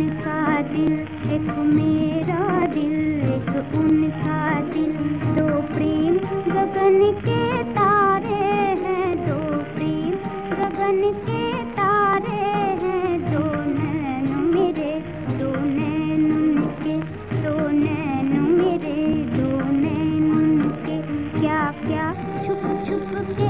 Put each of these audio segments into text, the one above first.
उनका दिल, एक मेरा दिल, एक उनका दिल। दो प्रेम गगन के तारे हैं, दो प्रेम गगन के तारे हैं। दो नैन मेरे, दो नैन के दो नैन मेरे, दो नैन उनके। क्या क्या छुप छुप के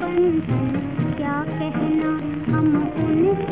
बन क्या कहना हम उनके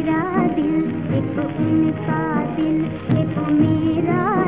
मेरा दिल एक उनका दिल एक मेरा